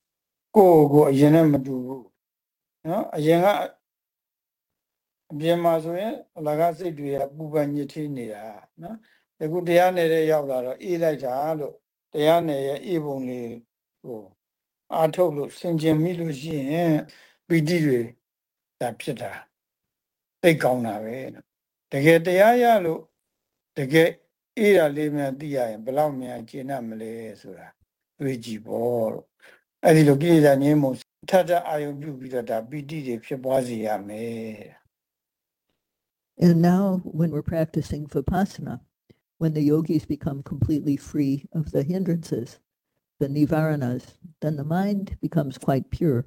B: ။ကိုယ့်ကိုယ်အရင်နဲ့မတူဘူး။နော်အရင်ကအပြင်မှာဆိုရင်အလကားစိတ်တွေကပူပန်ညစ်ထေးနေတာနော်။အခုတရားနယ်ရောက်လာတော့အေးလိုက်တာလို့တရားနယ်ရဲ့အေးပုံလေးဟိုအားထုတ်လို့ဆင်ခြင်မိလို့ရှိရင်ပီတိတွေဒါဖြစ်တာသိတ်ကောင်းတာပဲနော်တကယ်တရားရလို့တကယ် အေးတာလေးများသိရရင်ဘယ်လောက်များကျင့်တတ်မလဲဆိုတာတွေးကြည့်ပေါ့လို့အဲ့ဒီလိုကိလေသာငြင်းမှုထပ်ထပ်အာယုံပြုပြီးတော့ဒါပီတိတွေဖြစ်ပွားစေရမယ်
A: And now, when we're practicing vipassana, when the yogis become completely free of the hindrances, the nivaranas, then the mind becomes quite pure.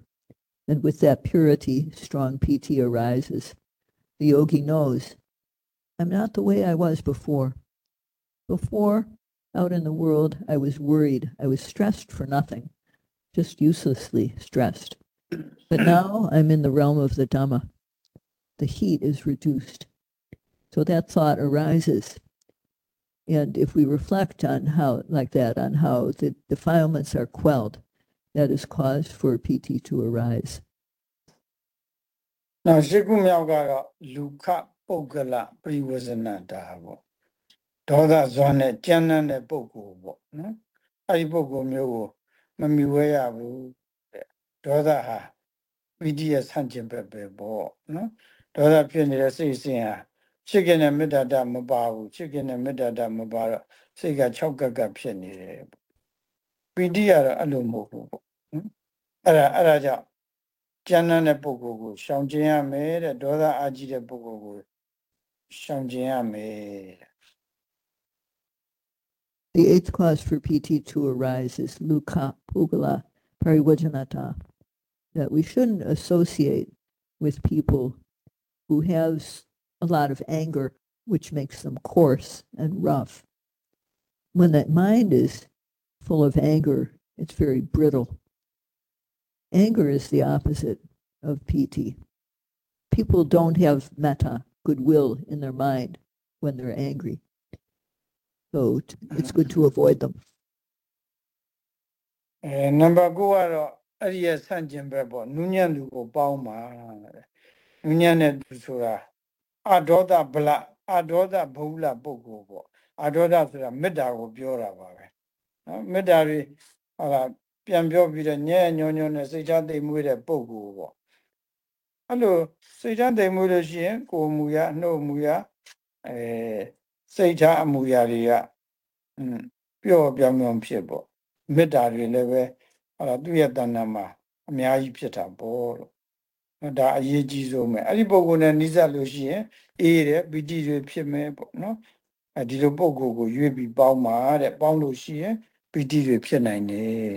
A: And with that purity, strong PT arises. The yogi knows, I'm not the way I was before. Before, out in the world, I was worried. I was stressed for nothing, just uselessly stressed. But now I'm in the realm of the Dhamma. The heat is reduced. So that thought arises. And if we reflect on how, like that, on how the defilements are quelled, that is cause for piti to arise.
B: Now, ဒေါသဇွမ်းနဲ့ကြမ်းတမ်းတဲ့ပုဂ္ဂိုလ်ပေါ့နော်အဲ့ဒီပုဂ္ဂိုလ်မျိုးကိုမမီဝဲရဘူးတဲ့ဒေါသဟာဝိဓိယဆန့်ကျင်ဘက်ပဲပေါ့နော်ဒေါသဖြစ်နေတဲ့စိတ်စဉ်ဟာချစ်ခင်တဲ့မေတ္တာတမပါဘူးချစ်ခင်တဲ့မေတ္တာတမပါတော့စိတ်က၆ကက်ကက်ဖြစ်နေတယ်ပီတိကတော့အဲ့လိုမဟုတ်ဘူးပေါ့နော်အဲ့ဒါအဲ့ဒါကြောင့်ကျမ်းတဲ့ပုဂ္ဂိုလ်ကိုရှောင်ကျဉ်ရမယ်တဲ့ဒေါသအာကြီးတဲ့ပုဂ္ဂိုလ်ကိုရှောင်ကျဉ်ရမယ်တဲ့
A: The eighth cause for piti to arise is Lukha Puggala Parivajjanata, that we shouldn't associate with people who have a lot of anger, which makes them coarse and rough. When that mind is full of anger, it's very brittle. Anger is the opposite of piti. People don't have metta, goodwill in their mind when they're angry. So t- it's good to avoid them.
B: အဲနံပါတ်9ကတော့အဲ့ဒီရဲ့ဆန့်ကျင်ဘက်ပေါ့နုညံ့သူကိုပေါင်းပါတဲ့နုညံ့တဲ့သူဆိုတာအဒေါသဗလအဒေါသဘုလပုဂ္ဂိုလ်ပေါ့အဒေါသဆိုတာမေတ္တာကိုပြောတာပါပဲနော်မေတ္တာတွေဟာလာပြန်ပြောပြီးတော့ညံ့ညွညွနဲ့စိတ်ချသိမ်မွေးတဲ့ပုဂ္ဂိုလ်ပေါ့အဲ့လိုစိတ်ချသိမ်မွေးလို့ရှိရင်ကိုယ်မူရအနှုတ်မူရအဲ စိတ်ထားအမူအရာတွေကပျော့ပြောင်းပြောင်းဖြစ်ပေါ့မေတ္တာတွေလည်းပဲဟာသူ့ရဲ့တဏ္ဍာမှာအများကြီးဖြစ်တာပေါ့လို့ဒါအရေးကြီးဆုံးပဲအဲ့ဒီပုံကိုယ်နဲ့နှိစပ်လို့ရှိရင်အေးတယ်ပီတိတွေဖြစ်မယ်ပေါ့နော်အဲဒီလိုပုံကိုယ်ကိုရွေးပြီးပေါင်းပါတဲ့ပေါင်းလို့ရှိရင်ပီတိတွေဖြစ်နိုင်တယ်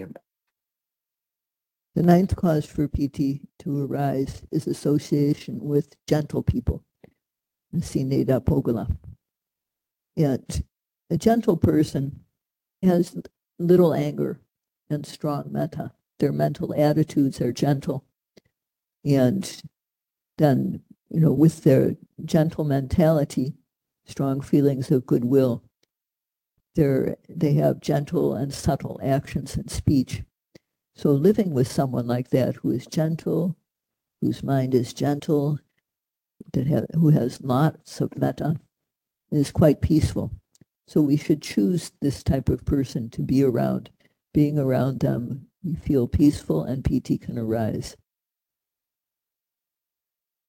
A: The ninth cause for piti to arise is association with gentle people. Siniddha Puggala. And a gentle person has little anger and strong metta. Their mental attitudes are gentle. And then, you know, with their gentle mentality, strong feelings of goodwill, they're, they have gentle and subtle actions and speech. So living with someone like that who is gentle, whose mind is gentle, that have, who has lots of metta, and is quite peaceful. So we should choose this type of person to be around. Being around them, we feel peaceful and piti can arise.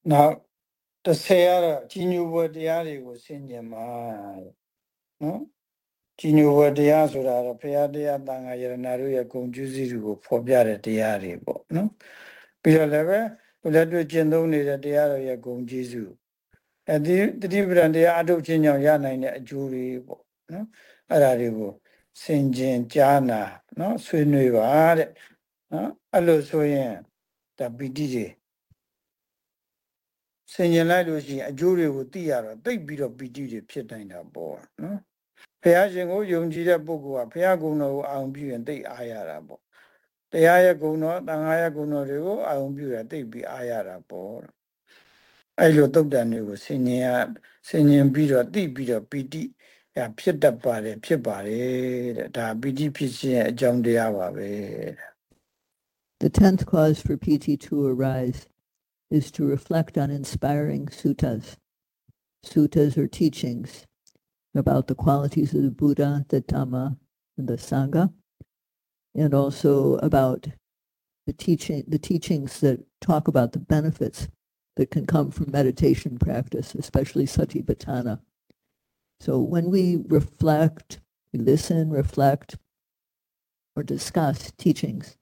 B: Now, the Sayara, Jinyu Vadiari was in your mind. No? ကျင်ညိုဝတရားဆိုတာတော့ဘုရားတရားတန်ခါယရနာတို့ရဲ့ဂုံကျူးစီတွေကိုဖော်ပြတဲ့တရားတွေပေါ့နော်ပြီးတော့လည်းပဲလက်တွေ့ကျင့်သုံးနေတဲ့တရားတော်ရဲ့ဂုံကျေးဇူး အဲဒီတတိပဒံတရားအထုတ်ခြင်းကြောင့်ရနိုင်တဲ့အကျိုးတွေပေါ့နော်အဲ့ဒါတွေကိုဆင်ခြင်ကြားနာနော်ဆွေးနွေးပါတဲ့နော်အဲ့လိုဆိုရင်ဒါပီတိတွေဆင်ញင်လိုက်လို့ရှိရင်အကျိုးတွေကိုသိရတော့တိတ်ပြီးတော့ပီတိတွေဖြစ်နိုင်တာပေါ့နော်ဘုရားရှင်ကိုယုံကြည်တဲ့ပုဂ္ဂိုလ်ကဘုရားကုံတော်ကိုအာရုံပြုရင်တိတ်အားရတာပေါ့တရားရဲ့ကုံတော်တန်ခါရဲ့ကုံတော်တွေကိုအာရုံပြုရင်တိတ်ပြီးအားရတာပေါ့
A: The tenth cause for piti to arise is to reflect on inspiring suttas. Suttas are teachings about the qualities of the Buddha, the Dhamma, and the Sangha, and also about the teaching the teachings that talk about the benefits that can come from meditation practice, especially satipatthana. So when we reflect, we listen, reflect, or discuss teachings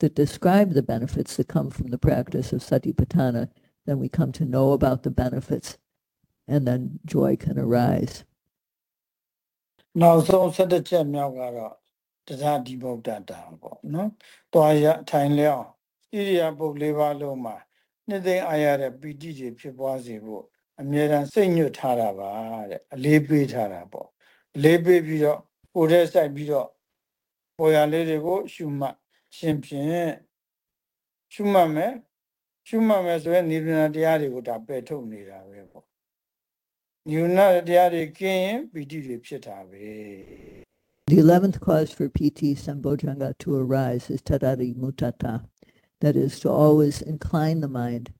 A: that describe the benefits that come from the practice of satipatthana, then we come to know about the benefits and then joy can arise.
B: နောက်ဆုံး၁၁ချက်မြောက်ကတော့တရားဒီဗုဒ္ဓတာပေါ့နော်။တွားရထိုင်လျောင်းဣ ဣရိယာပုတ်၄ပါးလုံးမှာ နှစ်သိမ့်အားရတဲ့ပီတိတွေဖြစ်ပွားစေဖို့အမြဲတမ်းစိတ်ညွတ်ထားတာပါတဲ့အလေးပေးထားတာပေါ့အလေးပေးပြီးတော့ကိုယ်ထဲစိုက်ပြီးတော့ပေါ်ရလေးတွေကိုရှုမှတ်ရှင်ဖြင့်ရှုမှတ်မယ်ရှုမှတ်မယ်ဆိုရင်နိဗ္ဗာန်တရားတွေကိုဒါပယ်ထုတ်နေတာပဲပေါ့နိဗ္ဗာန်တရားတွေကင်းရင်ပီတိတွေဖြစ်တာပဲ
A: The 11th cause for piti Sambojjhanga to arise is Tadadhimuttata. that is to always incline the mind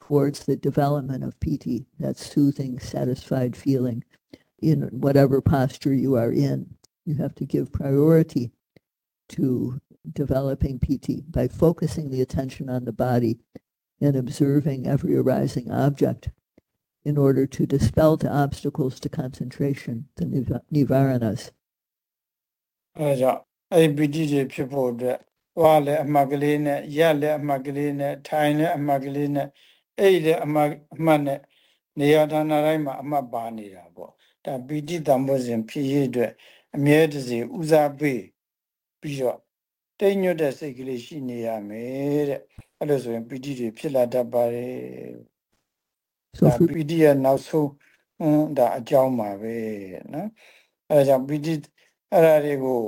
A: towards the development of PT, that soothing, satisfied feeling in whatever posture you are in. You have to give priority to developing PT by focusing the attention on the body and observing every arising object in order to dispel the obstacles to concentration, the niva- nivaranas.
B: အဲဒါကြောင့်အဲ့ဒီပီတိတွေဖြစ်ဖို့အတွက် သွားလည်းအမှတ်ကလေးနဲ့ရက်လည်းအမှတ်ကလေးနဲ့ထိုင်လည်းအမှတ်ကလေးနဲ့အိတ်လည်းအမှတ်အမှတ်နဲ့နေရာဌာနတိုင်းမှာအမှတ်ပါနေတာပေါ့ဒါပီတိတံဘောဇဉ်ဖြစ်ရတဲ့အတွက်အမြဲတစေဦးစားပေးပြီးတော့တိတ်ညွတ်တဲ့စိတ်ကလေးရှိနေရမယ်တဲ့အဲ့လိုဆိုရင်ပီတိတွေဖြစ်လာတတ်ပါတယ်
A: So
B: ဒါ
A: for
B: ပီတိရဲ့နောက်ဆုံးဟွန်းဒါအကြောင်းပါပဲနော်အဲဒါကြောင့်ပီတိအဲ့ဒါတွေကို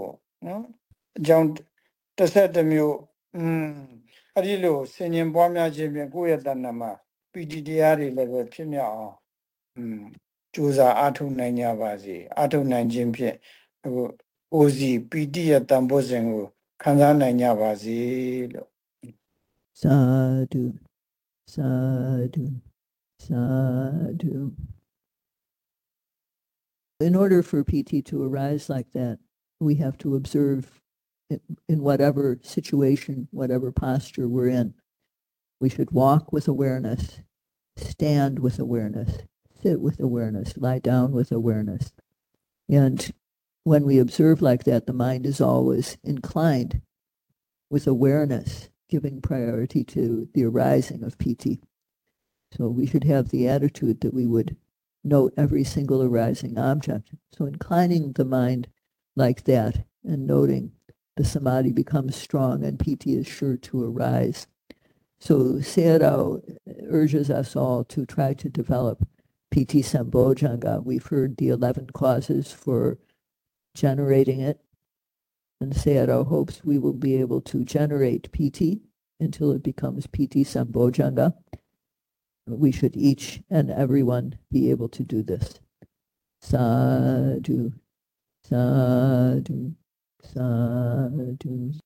B: နော်အကြောင်း တစ်ဆက်တစ်မျိုးอืมအဲ့ဒီလိုဆင်ញင်ပွားများခြင်းဖြင့်ကိုယ့်ရဲ့တဏ္ဍာမှာပီတိတရားတွေလည်းပဲဖြစ်မြောက်အောင်อืมကြိုးစားအားထုတ်နိုင်ကြပါစေအားထုတ်နိုင်ခြင်းဖြင့်အခုအိုစီပီတိရဲ့တန်ဖိုးစဉ်ကိုခံစားနိုင်ကြပါစေလို့
A: သာဓုသာဓုသာဓု In order for piti to arise like that, we have to observe in, whatever situation, whatever posture we're in. We should walk with awareness, stand with awareness, sit with awareness, lie down with awareness. And when we observe like that, the mind is always inclined with awareness, giving priority to the arising of piti. So we should have the attitude that we would note every single arising object. So inclining the mind like that and noting the samadhi becomes strong and piti is sure to arise. So Sayadaw urges us all to try to develop piti Sambojjhanga. We've heard the 11 causes for generating it. And Sayadaw hopes we will be able to generate piti until it becomes piti Sambojjhanga. We should each and everyone be able to do this. Sadhu, sadhu, sadhu.